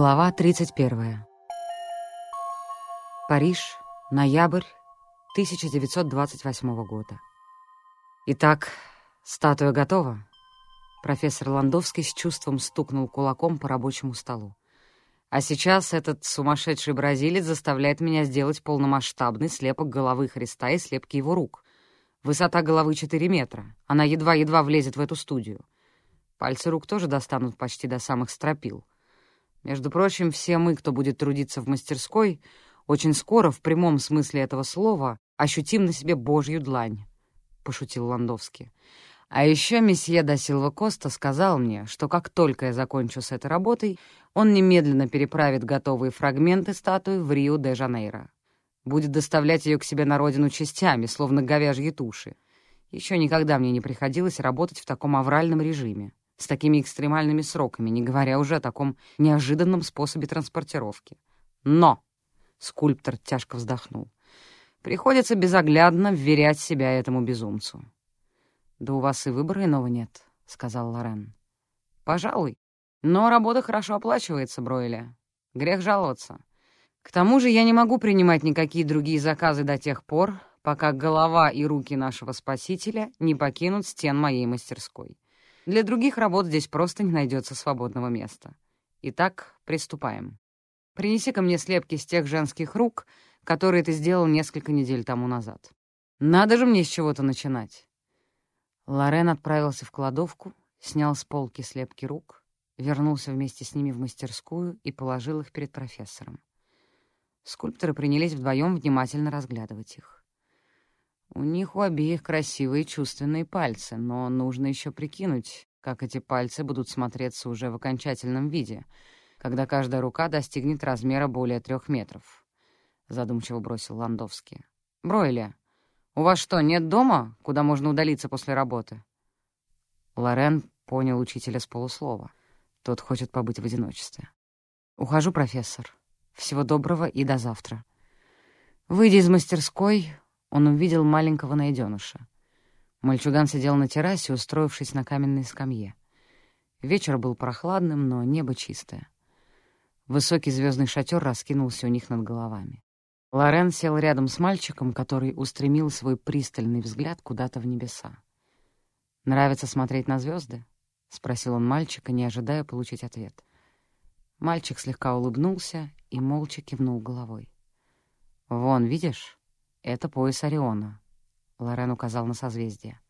Глава 31. Париж, ноябрь 1928 года. Итак, статуя готова. Профессор Ландовский с чувством стукнул кулаком по рабочему столу. А сейчас этот сумасшедший бразилец заставляет меня сделать полномасштабный слепок головы Христа и слепки его рук. Высота головы 4 метра. Она едва-едва влезет в эту студию. Пальцы рук тоже достанут почти до самых стропил. Между прочим, все мы, кто будет трудиться в мастерской, очень скоро, в прямом смысле этого слова, ощутим на себе божью длань», — пошутил Ландовский. «А еще месье да Силва Коста сказал мне, что как только я закончу с этой работой, он немедленно переправит готовые фрагменты статуи в Рио-де-Жанейро. Будет доставлять ее к себе на родину частями, словно говяжьи туши. Еще никогда мне не приходилось работать в таком авральном режиме с такими экстремальными сроками, не говоря уже о таком неожиданном способе транспортировки. Но, — скульптор тяжко вздохнул, — приходится безоглядно вверять себя этому безумцу. «Да у вас и выбора иного нет», — сказал Лорен. «Пожалуй. Но работа хорошо оплачивается, Бройля. Грех жаловаться. К тому же я не могу принимать никакие другие заказы до тех пор, пока голова и руки нашего спасителя не покинут стен моей мастерской. Для других работ здесь просто не найдется свободного места. Итак, приступаем. Принеси-ка мне слепки с тех женских рук, которые ты сделал несколько недель тому назад. Надо же мне с чего-то начинать. Лорен отправился в кладовку, снял с полки слепки рук, вернулся вместе с ними в мастерскую и положил их перед профессором. Скульпторы принялись вдвоем внимательно разглядывать их. У них у обеих красивые чувственные пальцы, но нужно еще прикинуть, как эти пальцы будут смотреться уже в окончательном виде, когда каждая рука достигнет размера более трех метров. Задумчиво бросил Ландовский. «Бройли, у вас что, нет дома, куда можно удалиться после работы?» Лорен понял учителя с полуслова. Тот хочет побыть в одиночестве. «Ухожу, профессор. Всего доброго и до завтра». Выйдя из мастерской, он увидел маленького найденыша. Мальчуган сидел на террасе, устроившись на каменной скамье. Вечер был прохладным, но небо чистое. Высокий звездный шатер раскинулся у них над головами. Лорен сел рядом с мальчиком, который устремил свой пристальный взгляд куда-то в небеса. «Нравится смотреть на звезды? спросил он мальчика, не ожидая получить ответ. Мальчик слегка улыбнулся и молча кивнул головой. «Вон, видишь?» Это пояс Ориона. Лорен указал на созвездие.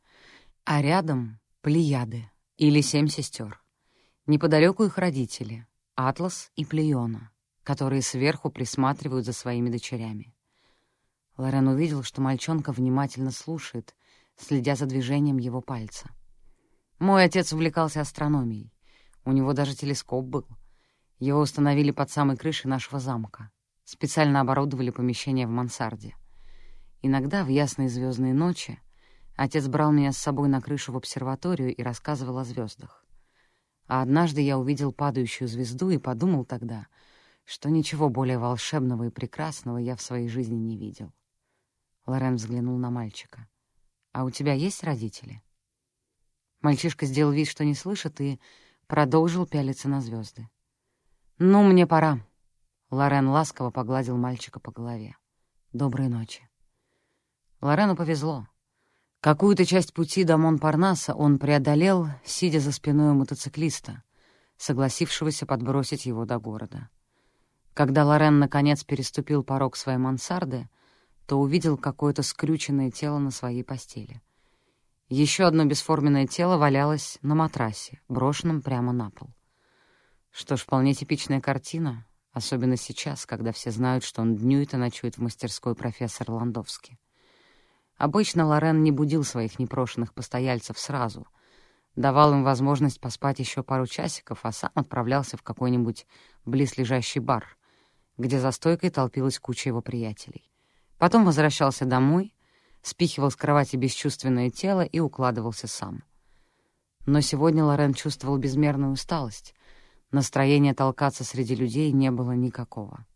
А рядом — Плеяды или Семь сестер. Неподалеку их родители — Атлас и Плеона, которые сверху присматривают за своими дочерями. Лорен увидел, что мальчонка внимательно слушает, следя за движением его пальца. Мой отец увлекался астрономией. У него даже телескоп был. Его установили под самой крышей нашего замка. Специально оборудовали помещение в мансарде — Иногда в ясные звездные ночи отец брал меня с собой на крышу в обсерваторию и рассказывал о звездах. А однажды я увидел падающую звезду и подумал тогда, что ничего более волшебного и прекрасного я в своей жизни не видел. Лорен взглянул на мальчика. «А у тебя есть родители?» Мальчишка сделал вид, что не слышит, и продолжил пялиться на звезды. «Ну, мне пора». Лорен ласково погладил мальчика по голове. «Доброй ночи». Лорену повезло. Какую-то часть пути до Монпарнаса он преодолел, сидя за спиной у мотоциклиста, согласившегося подбросить его до города. Когда Лорен наконец переступил порог своей мансарды, то увидел какое-то скрюченное тело на своей постели. Еще одно бесформенное тело валялось на матрасе, брошенном прямо на пол. Что ж, вполне типичная картина, особенно сейчас, когда все знают, что он днюет и ночует в мастерской профессор Ландовский. Обычно Лорен не будил своих непрошенных постояльцев сразу, давал им возможность поспать еще пару часиков, а сам отправлялся в какой-нибудь близлежащий бар, где за стойкой толпилась куча его приятелей. Потом возвращался домой, спихивал с кровати бесчувственное тело и укладывался сам. Но сегодня Лорен чувствовал безмерную усталость. Настроения толкаться среди людей не было никакого.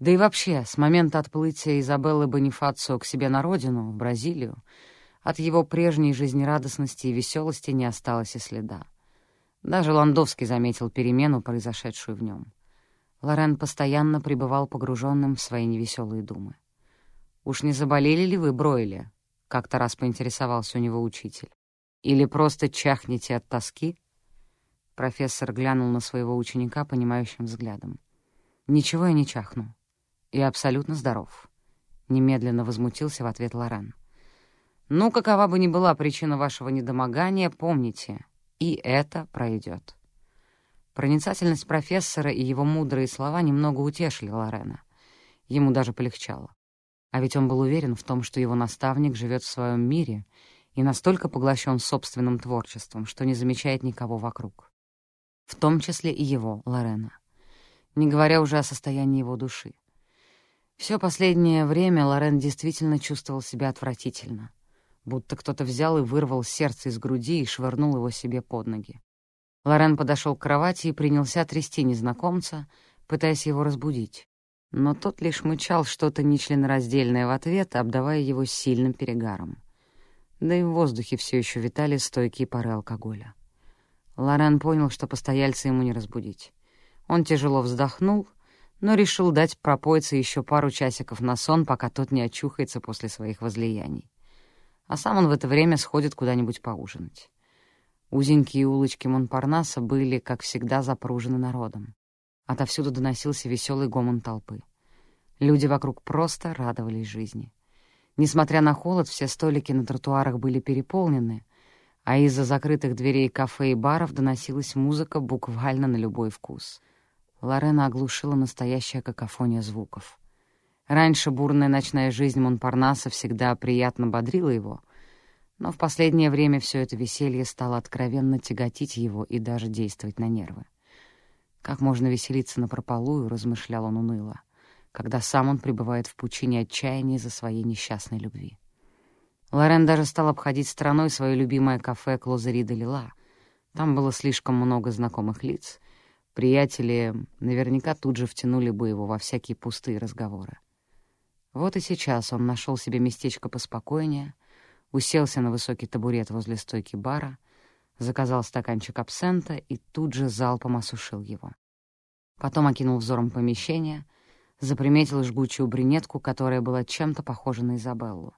Да и вообще, с момента отплытия Изабеллы Бонифацио к себе на родину, в Бразилию, от его прежней жизнерадостности и веселости не осталось и следа. Даже Ландовский заметил перемену, произошедшую в нем. Лорен постоянно пребывал погруженным в свои невеселые думы. «Уж не заболели ли вы, Бройли?» — как-то раз поинтересовался у него учитель. «Или просто чахнете от тоски?» Профессор глянул на своего ученика понимающим взглядом. «Ничего я не чахну. Я абсолютно здоров», — немедленно возмутился в ответ Лорен. «Ну, какова бы ни была причина вашего недомогания, помните, и это пройдет». Проницательность профессора и его мудрые слова немного утешили Лорена. Ему даже полегчало. А ведь он был уверен в том, что его наставник живет в своем мире и настолько поглощен собственным творчеством, что не замечает никого вокруг в том числе и его, Лорена, не говоря уже о состоянии его души. Все последнее время Лорен действительно чувствовал себя отвратительно, будто кто-то взял и вырвал сердце из груди и швырнул его себе под ноги. Лорен подошел к кровати и принялся трясти незнакомца, пытаясь его разбудить. Но тот лишь мычал что-то нечленораздельное в ответ, обдавая его сильным перегаром. Да и в воздухе все еще витали стойкие пары алкоголя. Лорен понял, что постояльца ему не разбудить. Он тяжело вздохнул, но решил дать пропойце еще пару часиков на сон, пока тот не очухается после своих возлияний. А сам он в это время сходит куда-нибудь поужинать. Узенькие улочки Монпарнаса были, как всегда, запружены народом. Отовсюду доносился веселый гомон толпы. Люди вокруг просто радовались жизни. Несмотря на холод, все столики на тротуарах были переполнены, а из-за закрытых дверей кафе и баров доносилась музыка буквально на любой вкус. Лорена оглушила настоящая какофония звуков. Раньше бурная ночная жизнь Монпарнаса всегда приятно бодрила его, но в последнее время все это веселье стало откровенно тяготить его и даже действовать на нервы. Как можно веселиться напропалую, размышлял он уныло, когда сам он пребывает в пучине отчаяния за своей несчастной любви. Лорен даже стал обходить стороной свое любимое кафе «Клозери де Лила». Там было слишком много знакомых лиц. Приятели наверняка тут же втянули бы его во всякие пустые разговоры. Вот и сейчас он нашел себе местечко поспокойнее, уселся на высокий табурет возле стойки бара, заказал стаканчик абсента и тут же залпом осушил его. Потом окинул взором помещение, заприметил жгучую брюнетку, которая была чем-то похожа на Изабеллу.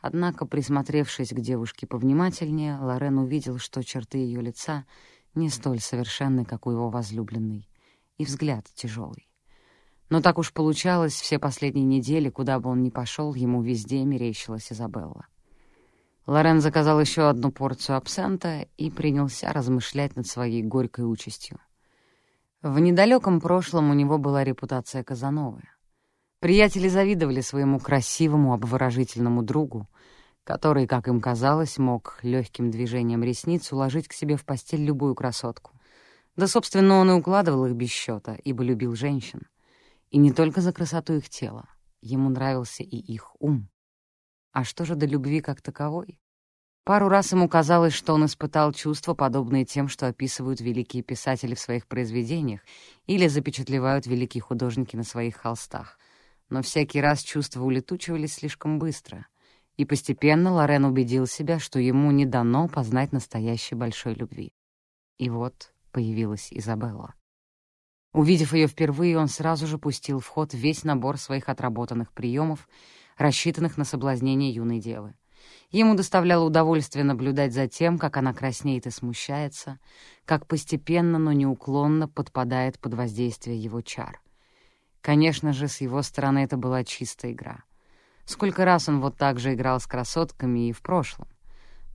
Однако, присмотревшись к девушке повнимательнее, Лорен увидел, что черты ее лица не столь совершенны, как у его возлюбленной, и взгляд тяжелый. Но так уж получалось, все последние недели, куда бы он ни пошел, ему везде мерещилась Изабелла. Лорен заказал еще одну порцию абсента и принялся размышлять над своей горькой участью. В недалеком прошлом у него была репутация Казановы. Приятели завидовали своему красивому, обворожительному другу, который, как им казалось, мог легким движением ресниц уложить к себе в постель любую красотку. Да, собственно, он и укладывал их без счета, ибо любил женщин. И не только за красоту их тела. Ему нравился и их ум. А что же до любви как таковой? Пару раз ему казалось, что он испытал чувства, подобные тем, что описывают великие писатели в своих произведениях или запечатлевают великие художники на своих холстах но всякий раз чувства улетучивались слишком быстро, и постепенно Лорен убедил себя, что ему не дано познать настоящей большой любви. И вот появилась Изабелла. Увидев ее впервые, он сразу же пустил в ход весь набор своих отработанных приемов, рассчитанных на соблазнение юной девы. Ему доставляло удовольствие наблюдать за тем, как она краснеет и смущается, как постепенно, но неуклонно подпадает под воздействие его чар. Конечно же, с его стороны это была чистая игра. Сколько раз он вот так же играл с красотками и в прошлом.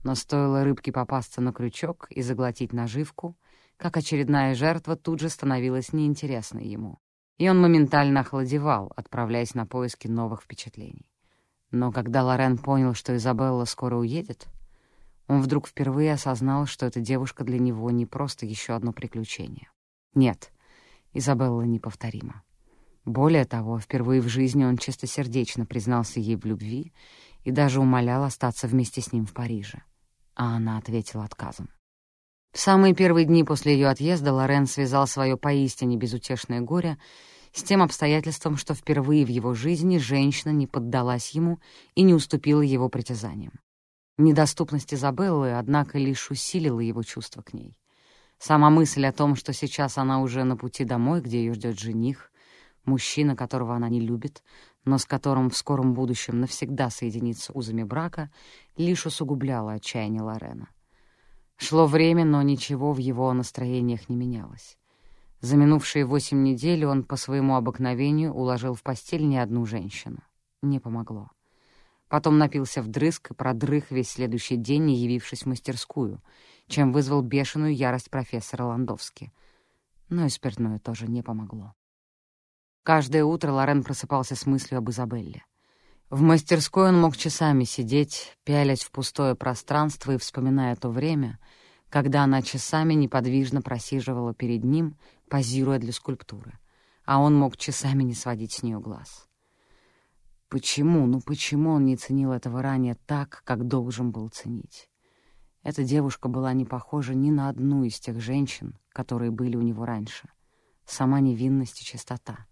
Но стоило рыбке попасться на крючок и заглотить наживку, как очередная жертва тут же становилась неинтересной ему. И он моментально охладевал, отправляясь на поиски новых впечатлений. Но когда Лорен понял, что Изабелла скоро уедет, он вдруг впервые осознал, что эта девушка для него не просто еще одно приключение. Нет, Изабелла неповторима. Более того, впервые в жизни он чистосердечно признался ей в любви и даже умолял остаться вместе с ним в Париже. А она ответила отказом. В самые первые дни после ее отъезда Лорен связал свое поистине безутешное горе с тем обстоятельством, что впервые в его жизни женщина не поддалась ему и не уступила его притязаниям. Недоступность Изабеллы, однако, лишь усилила его чувство к ней. Сама мысль о том, что сейчас она уже на пути домой, где ее ждет жених, мужчина, которого она не любит, но с которым в скором будущем навсегда соединится узами брака, лишь усугубляла отчаяние Лорена. Шло время, но ничего в его настроениях не менялось. За минувшие восемь недель он по своему обыкновению уложил в постель не одну женщину. Не помогло. Потом напился вдрызг и продрых весь следующий день, не явившись в мастерскую, чем вызвал бешеную ярость профессора Ландовски. Но и спиртное тоже не помогло. Каждое утро Лорен просыпался с мыслью об Изабелле. В мастерской он мог часами сидеть, пялясь в пустое пространство и вспоминая то время, когда она часами неподвижно просиживала перед ним, позируя для скульптуры, а он мог часами не сводить с нее глаз. Почему, ну почему он не ценил этого ранее так, как должен был ценить? Эта девушка была не похожа ни на одну из тех женщин, которые были у него раньше. Сама невинность и чистота —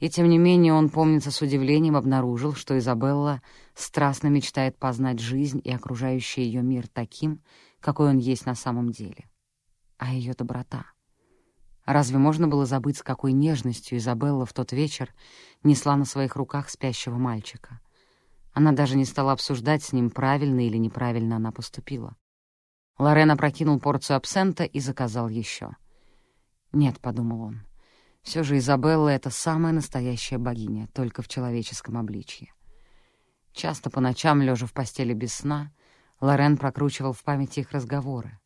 и тем не менее он, помнится, с удивлением обнаружил, что Изабелла страстно мечтает познать жизнь и окружающий ее мир таким, какой он есть на самом деле. А ее доброта. Разве можно было забыть, с какой нежностью Изабелла в тот вечер несла на своих руках спящего мальчика? Она даже не стала обсуждать с ним, правильно или неправильно она поступила. Лорен опрокинул порцию абсента и заказал еще. «Нет», — подумал он, — все же Изабелла — это самая настоящая богиня, только в человеческом обличье. Часто по ночам, лежа в постели без сна, Лорен прокручивал в памяти их разговоры.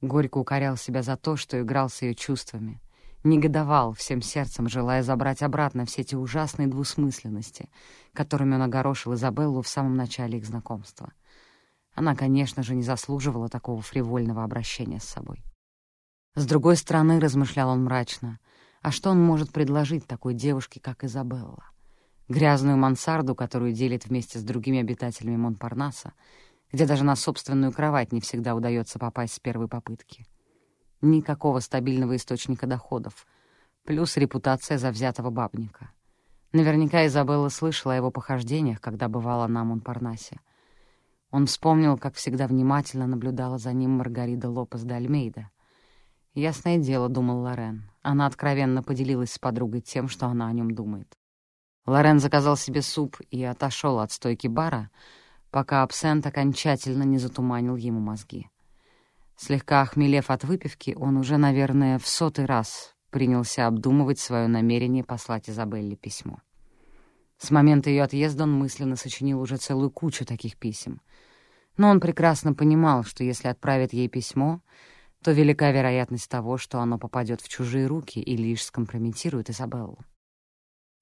Горько укорял себя за то, что играл с ее чувствами. Негодовал всем сердцем, желая забрать обратно все эти ужасные двусмысленности, которыми он огорошил Изабеллу в самом начале их знакомства. Она, конечно же, не заслуживала такого фривольного обращения с собой. С другой стороны, размышлял он мрачно — а что он может предложить такой девушке, как Изабелла? Грязную мансарду, которую делит вместе с другими обитателями Монпарнаса, где даже на собственную кровать не всегда удается попасть с первой попытки. Никакого стабильного источника доходов, плюс репутация завзятого бабника. Наверняка Изабелла слышала о его похождениях, когда бывала на Монпарнасе. Он вспомнил, как всегда внимательно наблюдала за ним Маргарита Лопес де Альмейда — Ясное дело, думал Лорен. Она откровенно поделилась с подругой тем, что она о нем думает. Лорен заказал себе суп и отошел от стойки бара, пока абсент окончательно не затуманил ему мозги. Слегка охмелев от выпивки, он уже, наверное, в сотый раз принялся обдумывать свое намерение послать Изабелле письмо. С момента ее отъезда он мысленно сочинил уже целую кучу таких писем. Но он прекрасно понимал, что если отправит ей письмо — то велика вероятность того, что оно попадет в чужие руки и лишь скомпрометирует Изабеллу.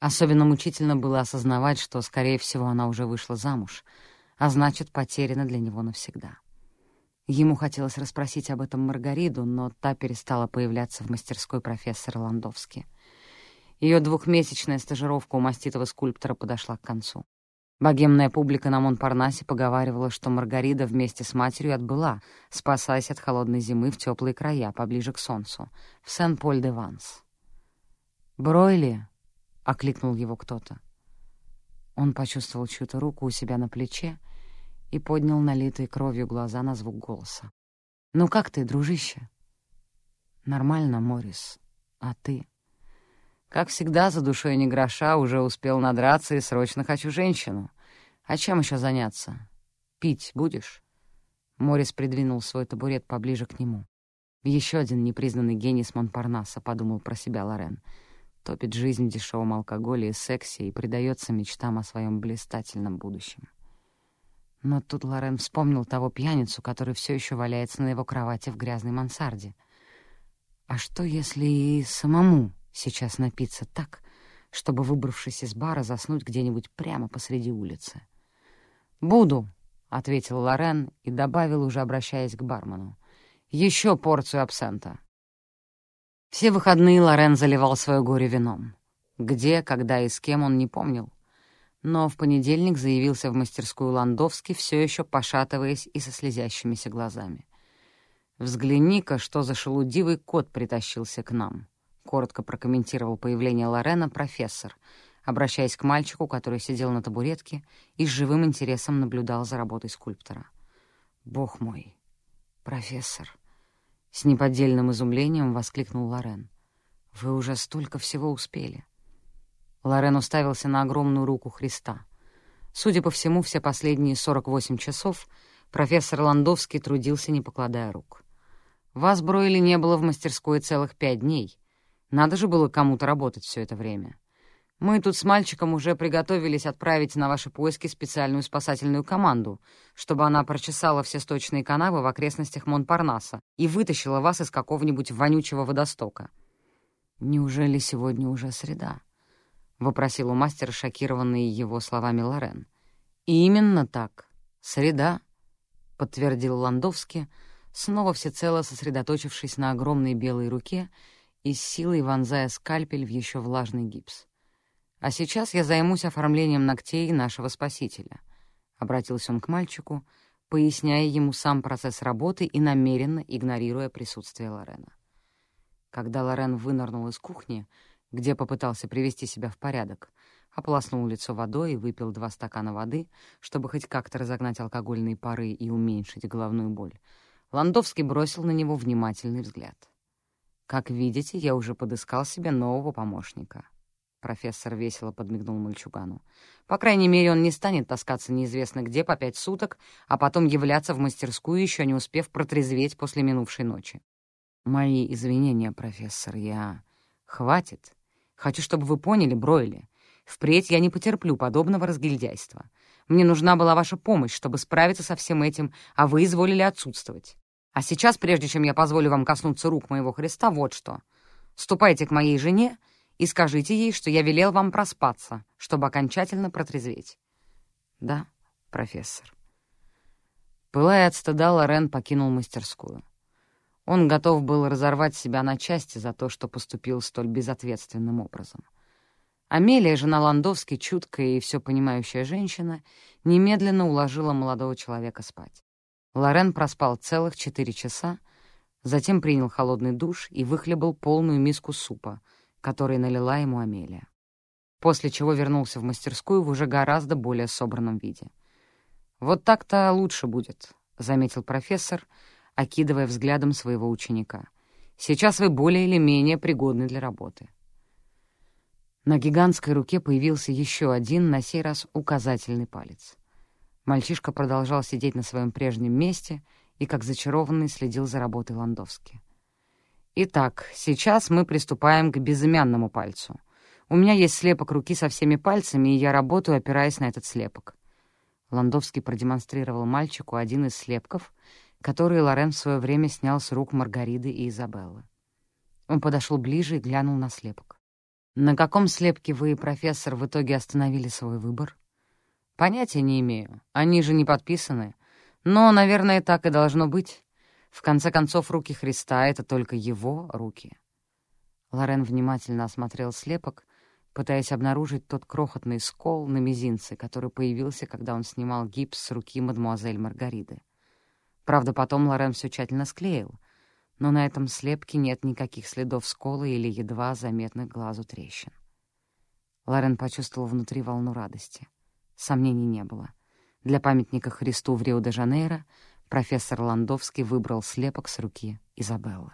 Особенно мучительно было осознавать, что, скорее всего, она уже вышла замуж, а значит, потеряна для него навсегда. Ему хотелось расспросить об этом Маргариду, но та перестала появляться в мастерской профессора Ландовски. Ее двухмесячная стажировка у маститого скульптора подошла к концу. Богемная публика на Монпарнасе поговаривала, что Маргарита вместе с матерью отбыла, спасаясь от холодной зимы в теплые края, поближе к солнцу, в Сен-Поль-де-Ванс. «Бройли!» — окликнул его кто-то. Он почувствовал чью-то руку у себя на плече и поднял налитые кровью глаза на звук голоса. «Ну как ты, дружище?» «Нормально, Морис. А ты?» Как всегда, за душой не гроша, уже успел надраться и срочно хочу женщину. А чем еще заняться? Пить будешь?» Морис придвинул свой табурет поближе к нему. Еще один непризнанный гений с Монпарнаса, подумал про себя Лорен. Топит жизнь в дешевом алкоголе и сексе и предается мечтам о своем блистательном будущем. Но тут Лорен вспомнил того пьяницу, который все еще валяется на его кровати в грязной мансарде. А что, если и самому сейчас напиться так, чтобы, выбравшись из бара, заснуть где-нибудь прямо посреди улицы. «Буду», — ответил Лорен и добавил, уже обращаясь к бармену. «Еще порцию абсента». Все выходные Лорен заливал свое горе вином. Где, когда и с кем он не помнил. Но в понедельник заявился в мастерскую Ландовски, все еще пошатываясь и со слезящимися глазами. «Взгляни-ка, что за шелудивый кот притащился к нам» коротко прокомментировал появление Лорена профессор, обращаясь к мальчику, который сидел на табуретке и с живым интересом наблюдал за работой скульптора. «Бог мой, профессор, — с неподдельным изумлением воскликнул Лорен. «Вы уже столько всего успели». Лорен уставился на огромную руку Христа. Судя по всему, все последние 48 часов профессор Ландовский трудился, не покладая рук. «Вас, Бройли, не было в мастерской целых пять дней. Надо же было кому-то работать все это время. Мы тут с мальчиком уже приготовились отправить на ваши поиски специальную спасательную команду, чтобы она прочесала все сточные канавы в окрестностях Монпарнаса и вытащила вас из какого-нибудь вонючего водостока. «Неужели сегодня уже среда?» — вопросил у мастера, шокированный его словами Лорен. «Именно так. Среда», — подтвердил Ландовский, снова всецело сосредоточившись на огромной белой руке и с силой вонзая скальпель в еще влажный гипс. «А сейчас я займусь оформлением ногтей нашего спасителя», — обратился он к мальчику, поясняя ему сам процесс работы и намеренно игнорируя присутствие Лорена. Когда Лорен вынырнул из кухни, где попытался привести себя в порядок, ополоснул лицо водой и выпил два стакана воды, чтобы хоть как-то разогнать алкогольные пары и уменьшить головную боль, Ландовский бросил на него внимательный взгляд. «Как видите, я уже подыскал себе нового помощника», Профессор весело подмигнул мальчугану. «По крайней мере, он не станет таскаться неизвестно где по пять суток, а потом являться в мастерскую, еще не успев протрезветь после минувшей ночи». «Мои извинения, профессор, я...» «Хватит. Хочу, чтобы вы поняли, Бройли. Впредь я не потерплю подобного разгильдяйства. Мне нужна была ваша помощь, чтобы справиться со всем этим, а вы изволили отсутствовать. А сейчас, прежде чем я позволю вам коснуться рук моего Христа, вот что. Ступайте к моей жене и скажите ей, что я велел вам проспаться, чтобы окончательно протрезветь». «Да, профессор». Пылая от стыда, Лорен покинул мастерскую. Он готов был разорвать себя на части за то, что поступил столь безответственным образом. Амелия, жена Ландовски, чуткая и все понимающая женщина, немедленно уложила молодого человека спать. Лорен проспал целых четыре часа, затем принял холодный душ и выхлебал полную миску супа — который налила ему Амелия. После чего вернулся в мастерскую в уже гораздо более собранном виде. «Вот так-то лучше будет», — заметил профессор, окидывая взглядом своего ученика. «Сейчас вы более или менее пригодны для работы». На гигантской руке появился еще один, на сей раз указательный палец. Мальчишка продолжал сидеть на своем прежнем месте и, как зачарованный, следил за работой Ландовски. Итак, сейчас мы приступаем к безымянному пальцу. У меня есть слепок руки со всеми пальцами, и я работаю, опираясь на этот слепок. Ландовский продемонстрировал мальчику один из слепков, который Лорен в свое время снял с рук Маргариды и Изабеллы. Он подошел ближе и глянул на слепок. «На каком слепке вы, профессор, в итоге остановили свой выбор?» «Понятия не имею. Они же не подписаны. Но, наверное, так и должно быть. В конце концов, руки Христа — это только его руки. Лорен внимательно осмотрел слепок, пытаясь обнаружить тот крохотный скол на мизинце, который появился, когда он снимал гипс с руки мадемуазель Маргариды. Правда, потом Лорен все тщательно склеил, но на этом слепке нет никаких следов скола или едва заметных глазу трещин. Лорен почувствовал внутри волну радости. Сомнений не было. Для памятника Христу в Рио-де-Жанейро профессор Ландовский выбрал слепок с руки Изабеллы.